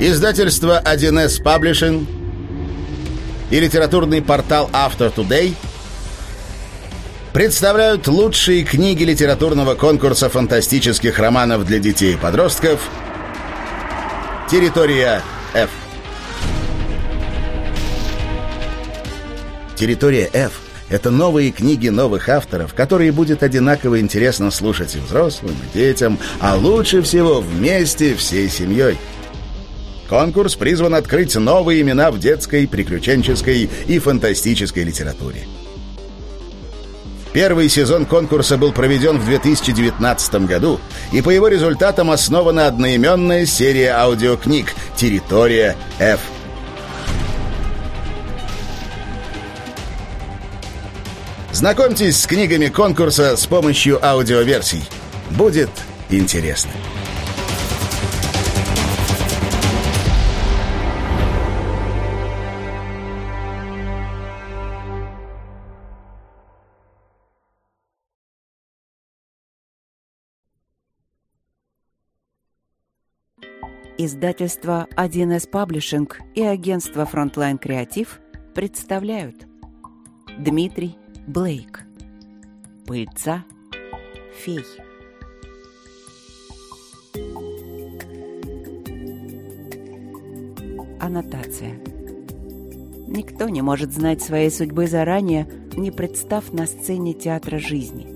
Издательство 1С Publishing и литературный портал After Today представляют лучшие книги литературного конкурса фантастических романов для детей и подростков «Территория F». «Территория F» — это новые книги новых авторов, которые будет одинаково интересно слушать и взрослым, и детям, а лучше всего вместе всей семьей — Конкурс призван открыть новые имена в детской, приключенческой и фантастической литературе. Первый сезон конкурса был проведен в 2019 году, и по его результатам основана одноименная серия аудиокниг «Территория F». Знакомьтесь с книгами конкурса с помощью аудиоверсий. Будет интересно. Издательство 1С Паблишинг и агентство Frontline Креатив представляют. Дмитрий Блейк. Пыльца фей. Аннотация. Никто не может знать своей судьбы заранее, не представ на сцене театра жизни.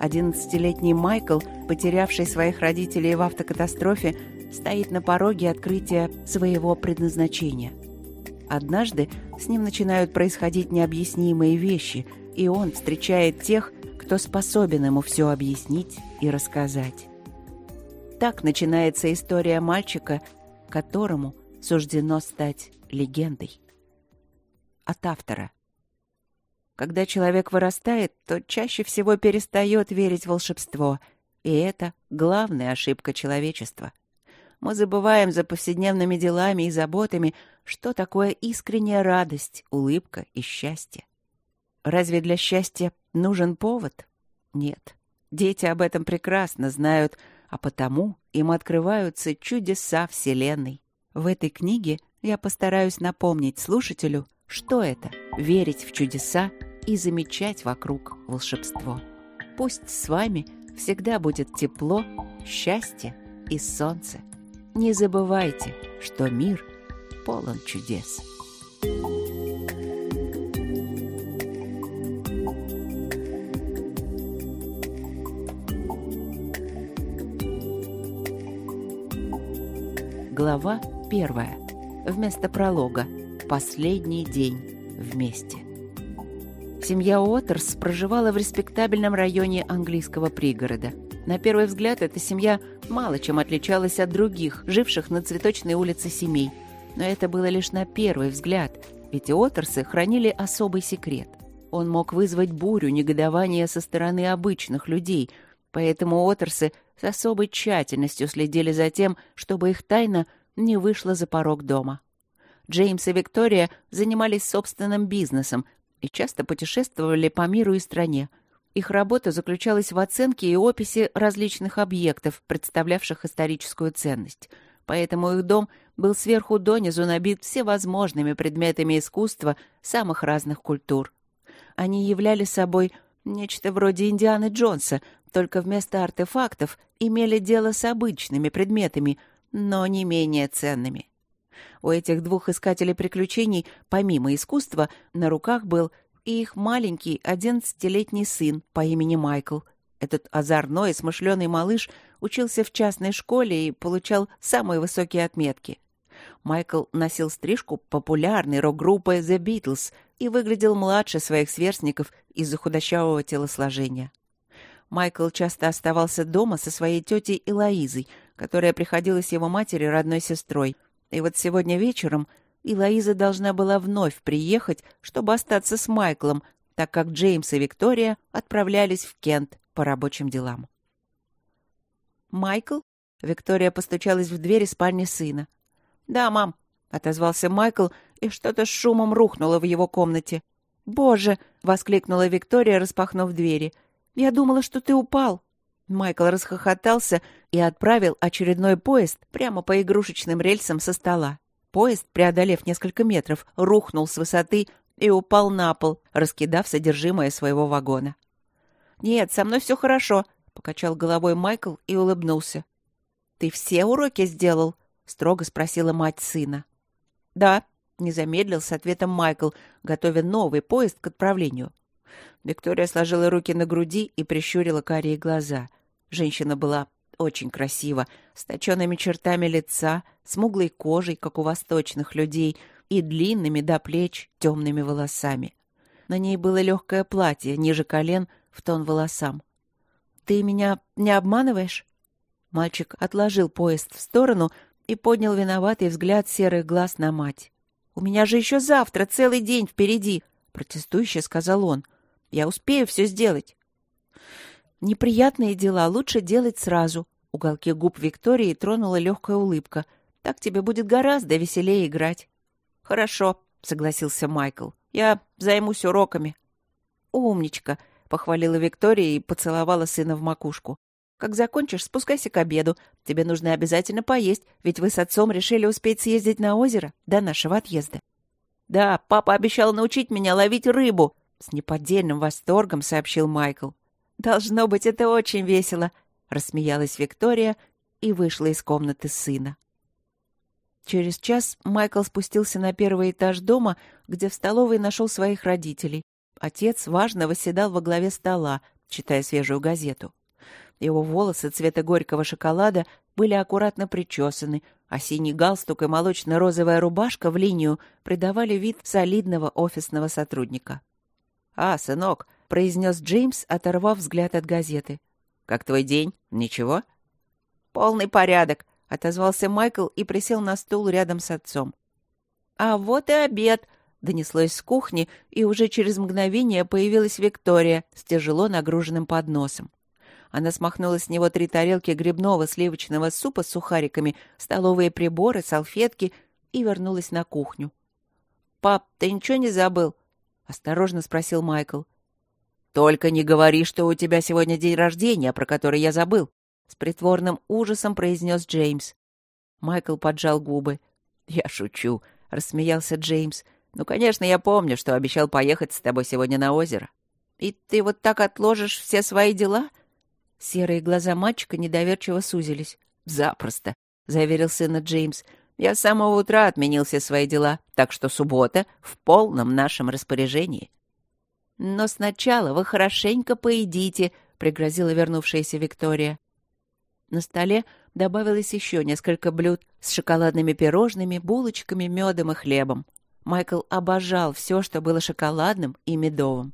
Одиннадцатилетний Майкл, потерявший своих родителей в автокатастрофе, стоит на пороге открытия своего предназначения. Однажды с ним начинают происходить необъяснимые вещи, и он встречает тех, кто способен ему все объяснить и рассказать. Так начинается история мальчика, которому суждено стать легендой. От автора. Когда человек вырастает, то чаще всего перестает верить в волшебство, и это главная ошибка человечества — мы забываем за повседневными делами и заботами, что такое искренняя радость, улыбка и счастье. Разве для счастья нужен повод? Нет. Дети об этом прекрасно знают, а потому им открываются чудеса Вселенной. В этой книге я постараюсь напомнить слушателю, что это — верить в чудеса и замечать вокруг волшебство. Пусть с вами всегда будет тепло, счастье и солнце. Не забывайте, что мир полон чудес. Глава первая. Вместо пролога. Последний день вместе. Семья Уотерс проживала в респектабельном районе английского пригорода – на первый взгляд, эта семья мало чем отличалась от других, живших на цветочной улице семей. Но это было лишь на первый взгляд, ведь Отерсы хранили особый секрет. Он мог вызвать бурю негодования со стороны обычных людей, поэтому Отерсы с особой тщательностью следили за тем, чтобы их тайна не вышла за порог дома. Джеймс и Виктория занимались собственным бизнесом и часто путешествовали по миру и стране – их работа заключалась в оценке и описи различных объектов, представлявших историческую ценность. Поэтому их дом был сверху донизу набит всевозможными предметами искусства самых разных культур. Они являли собой нечто вроде Индианы Джонса, только вместо артефактов имели дело с обычными предметами, но не менее ценными. У этих двух искателей приключений, помимо искусства, на руках был и их маленький одиннадцатилетний сын по имени Майкл. Этот озорной, смышленый малыш учился в частной школе и получал самые высокие отметки. Майкл носил стрижку популярной рок-группы The Beatles и выглядел младше своих сверстников из-за худощавого телосложения. Майкл часто оставался дома со своей тетей Элоизой, которая приходилась его матери родной сестрой. И вот сегодня вечером и Лоиза должна была вновь приехать, чтобы остаться с Майклом, так как Джеймс и Виктория отправлялись в Кент по рабочим делам. «Майкл?» — Виктория постучалась в дверь спальни сына. «Да, мам», — отозвался Майкл, и что-то с шумом рухнуло в его комнате. «Боже!» — воскликнула Виктория, распахнув двери. «Я думала, что ты упал». Майкл расхохотался и отправил очередной поезд прямо по игрушечным рельсам со стола. Поезд, преодолев несколько метров, рухнул с высоты и упал на пол, раскидав содержимое своего вагона. «Нет, со мной все хорошо», — покачал головой Майкл и улыбнулся. «Ты все уроки сделал?» — строго спросила мать сына. «Да», — не замедлил с ответом Майкл, готовя новый поезд к отправлению. Виктория сложила руки на груди и прищурила карие глаза. Женщина была очень красива, с точенными чертами лица, смуглой кожей, как у восточных людей, и длинными до плеч темными волосами. На ней было легкое платье, ниже колен, в тон волосам. «Ты меня не обманываешь?» Мальчик отложил поезд в сторону и поднял виноватый взгляд серых глаз на мать. «У меня же еще завтра целый день впереди!» — протестующе сказал он. «Я успею все сделать!» «Неприятные дела лучше делать сразу», — уголки губ Виктории тронула легкая улыбка. «Так тебе будет гораздо веселее играть». «Хорошо», — согласился Майкл. «Я займусь уроками». «Умничка», — похвалила Виктория и поцеловала сына в макушку. Как закончишь, спускайся к обеду. Тебе нужно обязательно поесть, ведь вы с отцом решили успеть съездить на озеро до нашего отъезда. Да, папа обещал научить меня ловить рыбу, с неподдельным восторгом сообщил Майкл. Должно быть, это очень весело, рассмеялась Виктория и вышла из комнаты сына. Через час Майкл спустился на первый этаж дома, где в столовой нашел своих родителей. Отец важно восседал во главе стола, читая свежую газету. Его волосы цвета горького шоколада были аккуратно причесаны, а синий галстук и молочно-розовая рубашка в линию придавали вид солидного офисного сотрудника. «А, сынок», — произнес Джеймс, оторвав взгляд от газеты. «Как твой день? Ничего?» «Полный порядок», — отозвался Майкл и присел на стул рядом с отцом. «А вот и обед», — донеслось с кухни, и уже через мгновение появилась Виктория с тяжело нагруженным подносом. Она смахнула с него три тарелки грибного сливочного супа с сухариками, столовые приборы, салфетки и вернулась на кухню. «Пап, ты ничего не забыл?» — осторожно спросил Майкл. «Только не говори, что у тебя сегодня день рождения, про который я забыл», — с притворным ужасом произнес Джеймс. Майкл поджал губы. «Я шучу», — рассмеялся Джеймс. «Ну, конечно, я помню, что обещал поехать с тобой сегодня на озеро». «И ты вот так отложишь все свои дела?» Серые глаза мальчика недоверчиво сузились. «Запросто», — заверил сына Джеймс. «Я с самого утра отменил все свои дела, так что суббота в полном нашем распоряжении». «Но сначала вы хорошенько поедите», — пригрозила вернувшаяся Виктория. На столе добавилось еще несколько блюд с шоколадными пирожными, булочками, медом и хлебом. Майкл обожал все, что было шоколадным и медовым.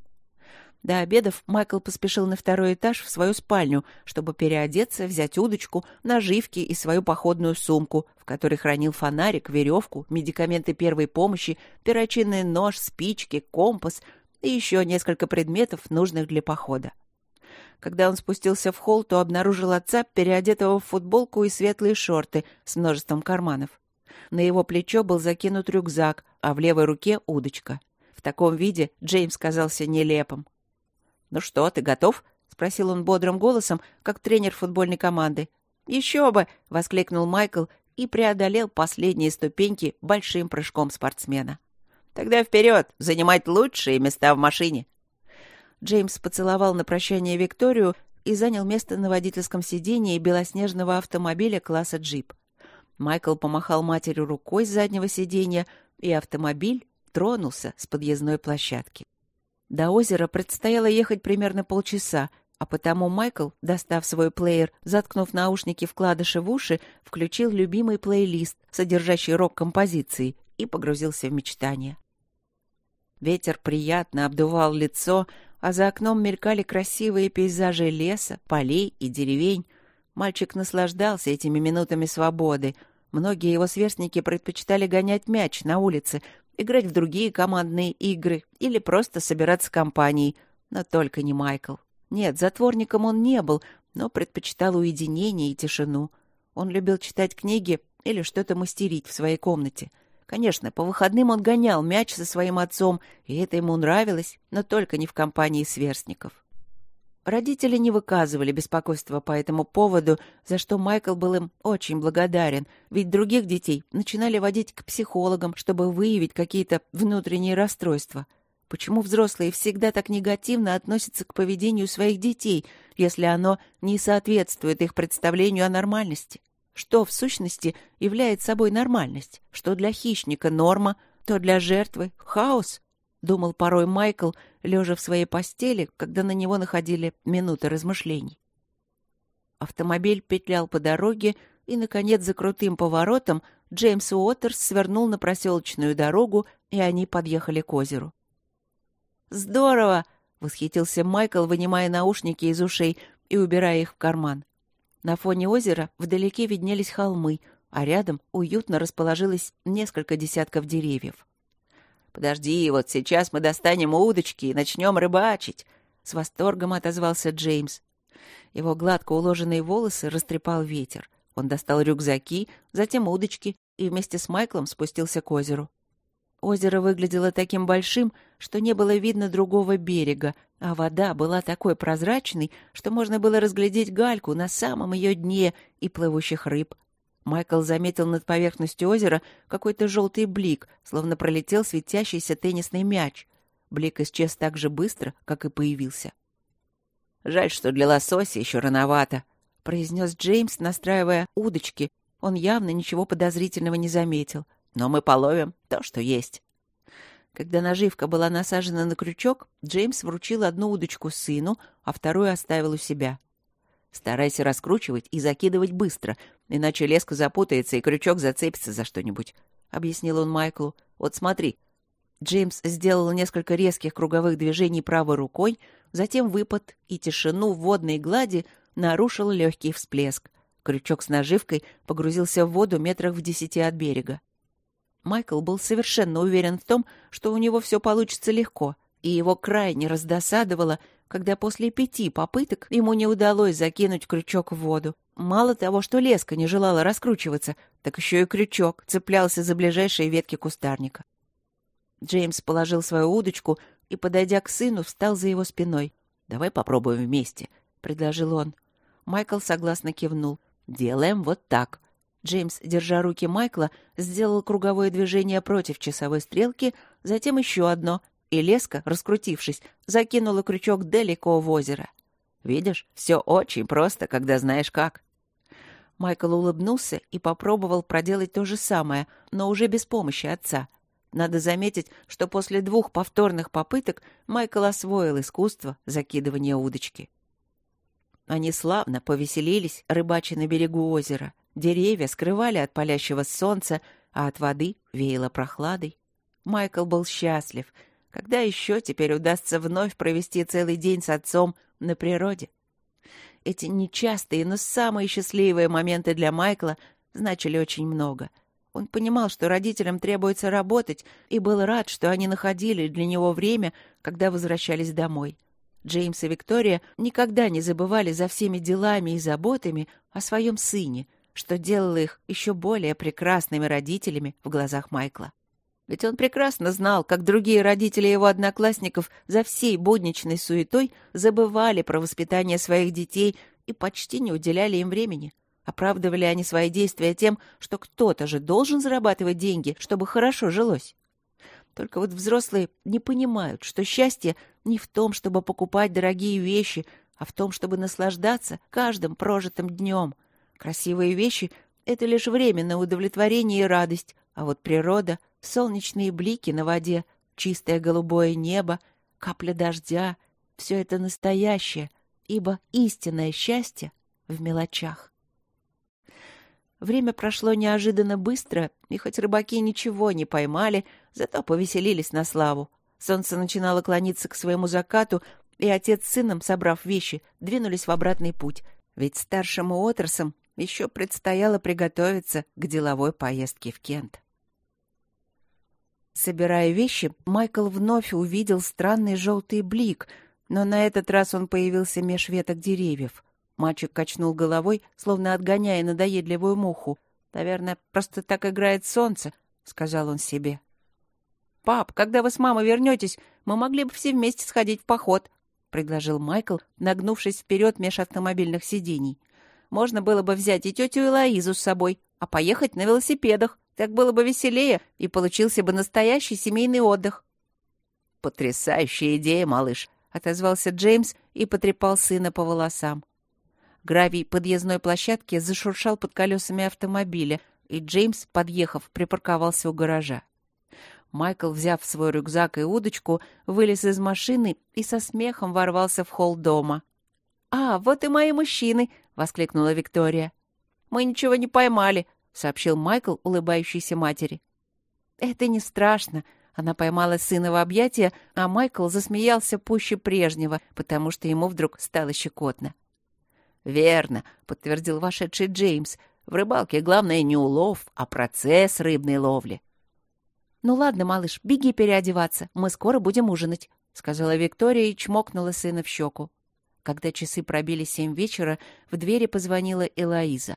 До обедов Майкл поспешил на второй этаж в свою спальню, чтобы переодеться, взять удочку, наживки и свою походную сумку, в которой хранил фонарик, веревку, медикаменты первой помощи, перочинный нож, спички, компас и еще несколько предметов, нужных для похода. Когда он спустился в холл, то обнаружил отца, переодетого в футболку и светлые шорты с множеством карманов. На его плечо был закинут рюкзак, а в левой руке — удочка. В таком виде Джеймс казался нелепым. «Ну что, ты готов?» — спросил он бодрым голосом, как тренер футбольной команды. «Еще бы!» — воскликнул Майкл и преодолел последние ступеньки большим прыжком спортсмена. «Тогда вперед! Занимать лучшие места в машине!» Джеймс поцеловал на прощание Викторию и занял место на водительском сидении белоснежного автомобиля класса джип. Майкл помахал матери рукой с заднего сиденья, и автомобиль тронулся с подъездной площадки. До озера предстояло ехать примерно полчаса, а потому Майкл, достав свой плеер, заткнув наушники вкладыши в уши, включил любимый плейлист, содержащий рок-композиции, и погрузился в мечтания. Ветер приятно обдувал лицо, а за окном мелькали красивые пейзажи леса, полей и деревень. Мальчик наслаждался этими минутами свободы. Многие его сверстники предпочитали гонять мяч на улице, играть в другие командные игры или просто собираться компанией, но только не Майкл. Нет, затворником он не был, но предпочитал уединение и тишину. Он любил читать книги или что-то мастерить в своей комнате. Конечно, по выходным он гонял мяч со своим отцом, и это ему нравилось, но только не в компании сверстников. Родители не выказывали беспокойства по этому поводу, за что Майкл был им очень благодарен, ведь других детей начинали водить к психологам, чтобы выявить какие-то внутренние расстройства. Почему взрослые всегда так негативно относятся к поведению своих детей, если оно не соответствует их представлению о нормальности? Что, в сущности, является собой нормальность? Что для хищника норма, то для жертвы — хаос? Думал порой Майкл, лежа в своей постели, когда на него находили минуты размышлений. Автомобиль петлял по дороге, и, наконец, за крутым поворотом Джеймс Уотерс свернул на проселочную дорогу, и они подъехали к озеру. «Здорово!» — восхитился Майкл, вынимая наушники из ушей и убирая их в карман. На фоне озера вдалеке виднелись холмы, а рядом уютно расположилось несколько десятков деревьев. «Подожди, вот сейчас мы достанем удочки и начнем рыбачить!» С восторгом отозвался Джеймс. Его гладко уложенные волосы растрепал ветер. Он достал рюкзаки, затем удочки и вместе с Майклом спустился к озеру. Озеро выглядело таким большим, что не было видно другого берега, а вода была такой прозрачной, что можно было разглядеть гальку на самом ее дне и плывущих рыб. Майкл заметил над поверхностью озера какой-то желтый блик, словно пролетел светящийся теннисный мяч. Блик исчез так же быстро, как и появился. «Жаль, что для лосося еще рановато», — произнес Джеймс, настраивая удочки. Он явно ничего подозрительного не заметил. «Но мы половим то, что есть». Когда наживка была насажена на крючок, Джеймс вручил одну удочку сыну, а вторую оставил у себя. Старайся раскручивать и закидывать быстро, иначе леска запутается и крючок зацепится за что-нибудь», — объяснил он Майклу. «Вот смотри». Джеймс сделал несколько резких круговых движений правой рукой, затем выпад, и тишину в водной глади нарушил легкий всплеск. Крючок с наживкой погрузился в воду метрах в десяти от берега. Майкл был совершенно уверен в том, что у него все получится легко, и его крайне раздосадовало, когда после пяти попыток ему не удалось закинуть крючок в воду. Мало того, что леска не желала раскручиваться, так еще и крючок цеплялся за ближайшие ветки кустарника. Джеймс положил свою удочку и, подойдя к сыну, встал за его спиной. «Давай попробуем вместе», — предложил он. Майкл согласно кивнул. «Делаем вот так». Джеймс, держа руки Майкла, сделал круговое движение против часовой стрелки, затем еще одно — и леска, раскрутившись, закинула крючок далеко в озеро. Видишь, все очень просто, когда знаешь как. Майкл улыбнулся и попробовал проделать то же самое, но уже без помощи отца. Надо заметить, что после двух повторных попыток Майкл освоил искусство закидывания удочки. Они славно повеселились, рыбача на берегу озера. Деревья скрывали от палящего солнца, а от воды веяло прохладой. Майкл был счастлив — когда еще теперь удастся вновь провести целый день с отцом на природе? Эти нечастые, но самые счастливые моменты для Майкла значили очень много. Он понимал, что родителям требуется работать, и был рад, что они находили для него время, когда возвращались домой. Джеймс и Виктория никогда не забывали за всеми делами и заботами о своем сыне, что делало их еще более прекрасными родителями в глазах Майкла. Ведь он прекрасно знал, как другие родители его одноклассников за всей будничной суетой забывали про воспитание своих детей и почти не уделяли им времени. Оправдывали они свои действия тем, что кто-то же должен зарабатывать деньги, чтобы хорошо жилось. Только вот взрослые не понимают, что счастье не в том, чтобы покупать дорогие вещи, а в том, чтобы наслаждаться каждым прожитым днем. Красивые вещи — это лишь временное удовлетворение и радость, а вот природа — солнечные блики на воде, чистое голубое небо, капля дождя — все это настоящее, ибо истинное счастье в мелочах. Время прошло неожиданно быстро, и хоть рыбаки ничего не поймали, зато повеселились на славу. Солнце начинало клониться к своему закату, и отец с сыном, собрав вещи, двинулись в обратный путь, ведь старшему отрасам еще предстояло приготовиться к деловой поездке в Кент. Собирая вещи, Майкл вновь увидел странный желтый блик, но на этот раз он появился меж веток деревьев. Мальчик качнул головой, словно отгоняя надоедливую муху. «Наверное, просто так играет солнце», — сказал он себе. «Пап, когда вы с мамой вернетесь, мы могли бы все вместе сходить в поход», — предложил Майкл, нагнувшись вперед меж автомобильных сидений. «Можно было бы взять и тетю Элоизу с собой, а поехать на велосипедах. Так было бы веселее, и получился бы настоящий семейный отдых». «Потрясающая идея, малыш», — отозвался Джеймс и потрепал сына по волосам. Гравий подъездной площадки зашуршал под колесами автомобиля, и Джеймс, подъехав, припарковался у гаража. Майкл, взяв свой рюкзак и удочку, вылез из машины и со смехом ворвался в холл дома. «А, вот и мои мужчины!» — воскликнула Виктория. «Мы ничего не поймали», — сообщил Майкл, улыбающейся матери. «Это не страшно». Она поймала сына в объятия, а Майкл засмеялся пуще прежнего, потому что ему вдруг стало щекотно. «Верно», — подтвердил вошедший Джеймс. «В рыбалке главное не улов, а процесс рыбной ловли». «Ну ладно, малыш, беги переодеваться, мы скоро будем ужинать», — сказала Виктория и чмокнула сына в щеку. Когда часы пробили семь вечера, в двери позвонила Элоиза.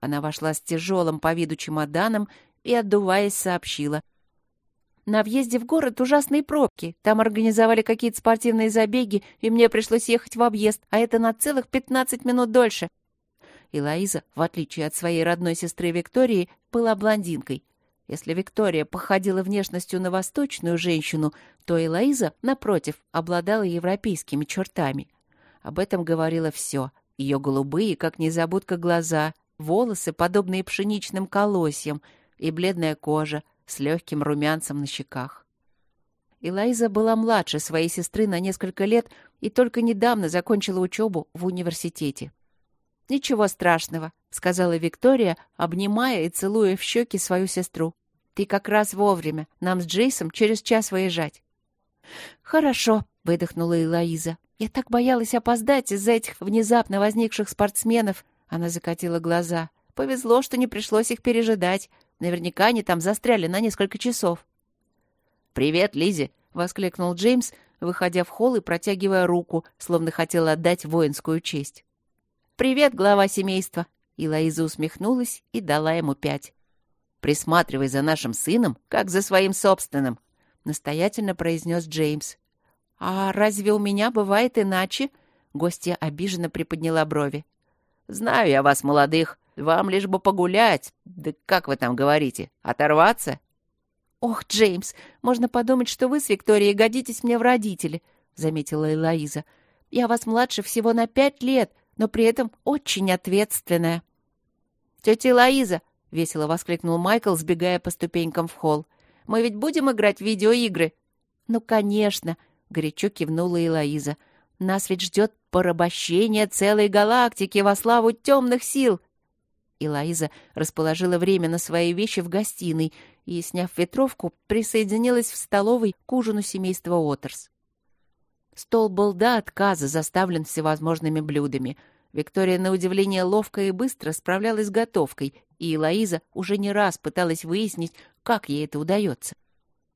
Она вошла с тяжелым по виду чемоданом и, отдуваясь, сообщила. «На въезде в город ужасные пробки. Там организовали какие-то спортивные забеги, и мне пришлось ехать в объезд, а это на целых пятнадцать минут дольше». Элоиза, в отличие от своей родной сестры Виктории, была блондинкой. Если Виктория походила внешностью на восточную женщину, то Элоиза, напротив, обладала европейскими чертами. Об этом говорило все. Ее голубые, как незабудка, глаза, волосы, подобные пшеничным колосьям, и бледная кожа с легким румянцем на щеках. Элоиза была младше своей сестры на несколько лет и только недавно закончила учебу в университете. «Ничего страшного», — сказала Виктория, обнимая и целуя в щеки свою сестру. Ты как раз вовремя. Нам с Джейсом через час выезжать. Хорошо, выдохнула Элоиза. Я так боялась опоздать из-за этих внезапно возникших спортсменов. Она закатила глаза. Повезло, что не пришлось их пережидать. Наверняка они там застряли на несколько часов. «Привет, Лизи!» — воскликнул Джеймс, выходя в холл и протягивая руку, словно хотел отдать воинскую честь. «Привет, глава семейства!» И Лоиза усмехнулась и дала ему пять. Присматривай за нашим сыном, как за своим собственным», — настоятельно произнес Джеймс. «А разве у меня бывает иначе?» — гостья обиженно приподняла брови. «Знаю я вас, молодых. Вам лишь бы погулять. Да как вы там говорите? Оторваться?» «Ох, Джеймс, можно подумать, что вы с Викторией годитесь мне в родители», — заметила Элоиза. «Я вас младше всего на пять лет, но при этом очень ответственная». «Тетя Элоиза, — весело воскликнул Майкл, сбегая по ступенькам в холл. «Мы ведь будем играть в видеоигры?» «Ну, конечно!» — горячо кивнула Элоиза. «Нас ведь ждет порабощение целой галактики во славу темных сил!» Элоиза расположила время на свои вещи в гостиной и, сняв ветровку, присоединилась в столовой к ужину семейства Отерс. Стол был до отказа заставлен всевозможными блюдами — Виктория, на удивление, ловко и быстро справлялась с готовкой, и Лоиза уже не раз пыталась выяснить, как ей это удается.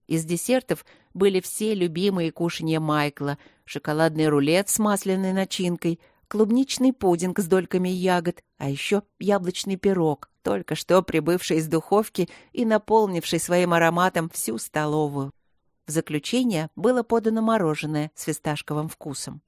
Из десертов были все любимые кушанья Майкла, шоколадный рулет с масляной начинкой, клубничный пудинг с дольками ягод, а еще яблочный пирог, только что прибывший из духовки и наполнивший своим ароматом всю столовую. В заключение было подано мороженое с фисташковым вкусом.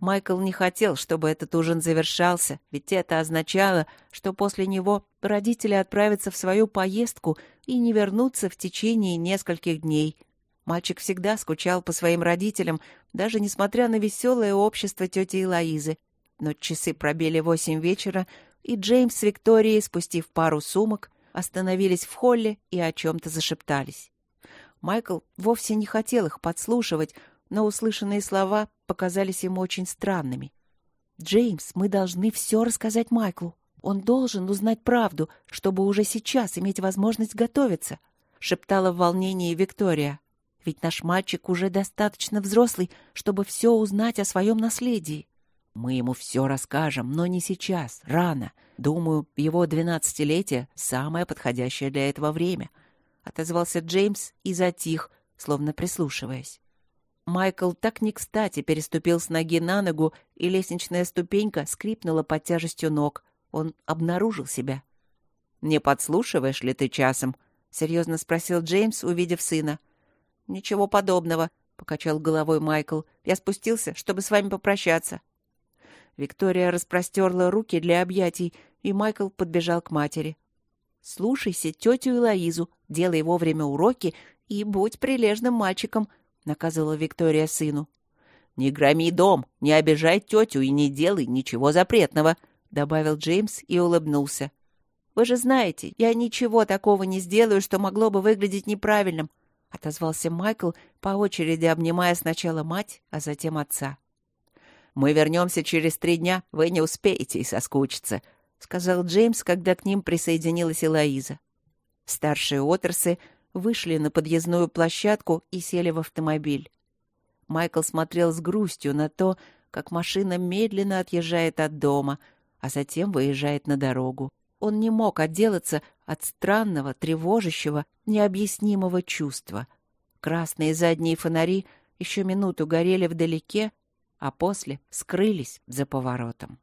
Майкл не хотел, чтобы этот ужин завершался, ведь это означало, что после него родители отправятся в свою поездку и не вернутся в течение нескольких дней. Мальчик всегда скучал по своим родителям, даже несмотря на веселое общество тети Элоизы. Но часы пробили восемь вечера, и Джеймс с Викторией, спустив пару сумок, остановились в холле и о чем-то зашептались. Майкл вовсе не хотел их подслушивать, но услышанные слова показались ему очень странными. «Джеймс, мы должны все рассказать Майклу. Он должен узнать правду, чтобы уже сейчас иметь возможность готовиться», — шептала в волнении Виктория. «Ведь наш мальчик уже достаточно взрослый, чтобы все узнать о своем наследии». «Мы ему все расскажем, но не сейчас, рано. Думаю, его двенадцатилетие — самое подходящее для этого время», — отозвался Джеймс и затих, словно прислушиваясь. Майкл так не кстати переступил с ноги на ногу, и лестничная ступенька скрипнула под тяжестью ног. Он обнаружил себя. «Не подслушиваешь ли ты часом?» — серьезно спросил Джеймс, увидев сына. «Ничего подобного», — покачал головой Майкл. «Я спустился, чтобы с вами попрощаться». Виктория распростерла руки для объятий, и Майкл подбежал к матери. «Слушайся тетю Элоизу, делай вовремя уроки и будь прилежным мальчиком», — наказывала Виктория сыну. «Не громи дом, не обижай тетю и не делай ничего запретного», — добавил Джеймс и улыбнулся. «Вы же знаете, я ничего такого не сделаю, что могло бы выглядеть неправильным», — отозвался Майкл, по очереди обнимая сначала мать, а затем отца. «Мы вернемся через три дня, вы не успеете и соскучиться», — сказал Джеймс, когда к ним присоединилась Элоиза. Старшие отрасы вышли на подъездную площадку и сели в автомобиль. Майкл смотрел с грустью на то, как машина медленно отъезжает от дома, а затем выезжает на дорогу. Он не мог отделаться от странного, тревожащего, необъяснимого чувства. Красные задние фонари еще минуту горели вдалеке, а после скрылись за поворотом.